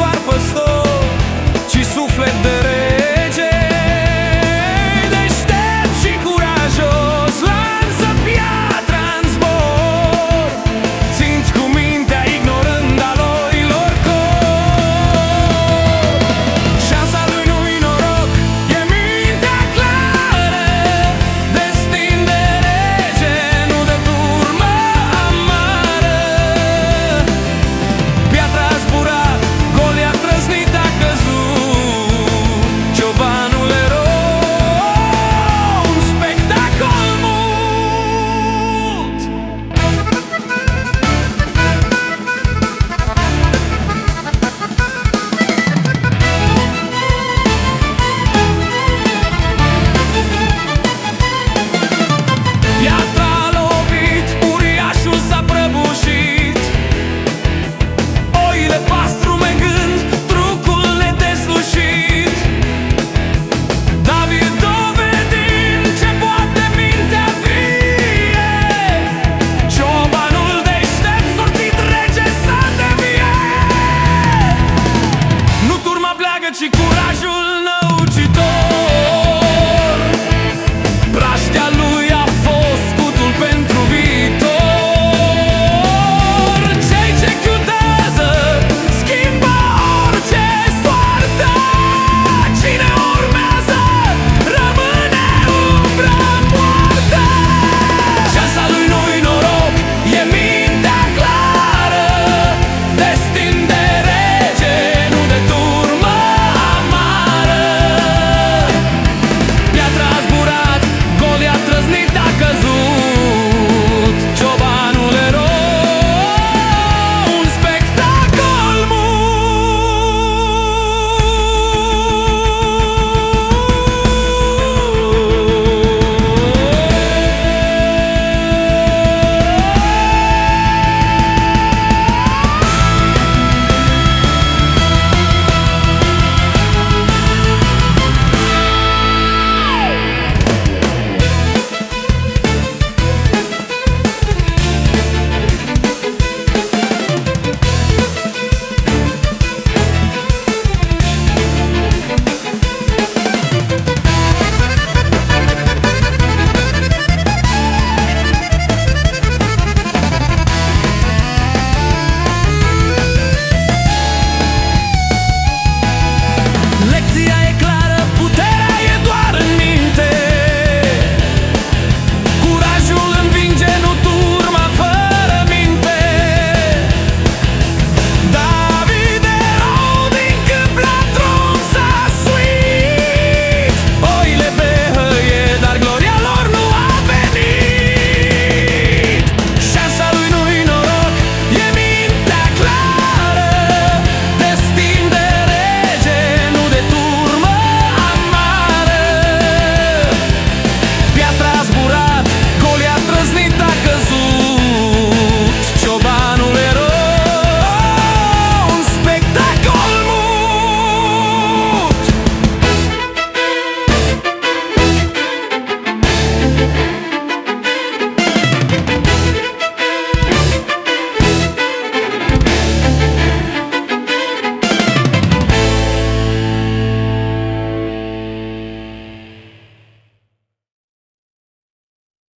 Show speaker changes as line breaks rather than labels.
do ar pastor.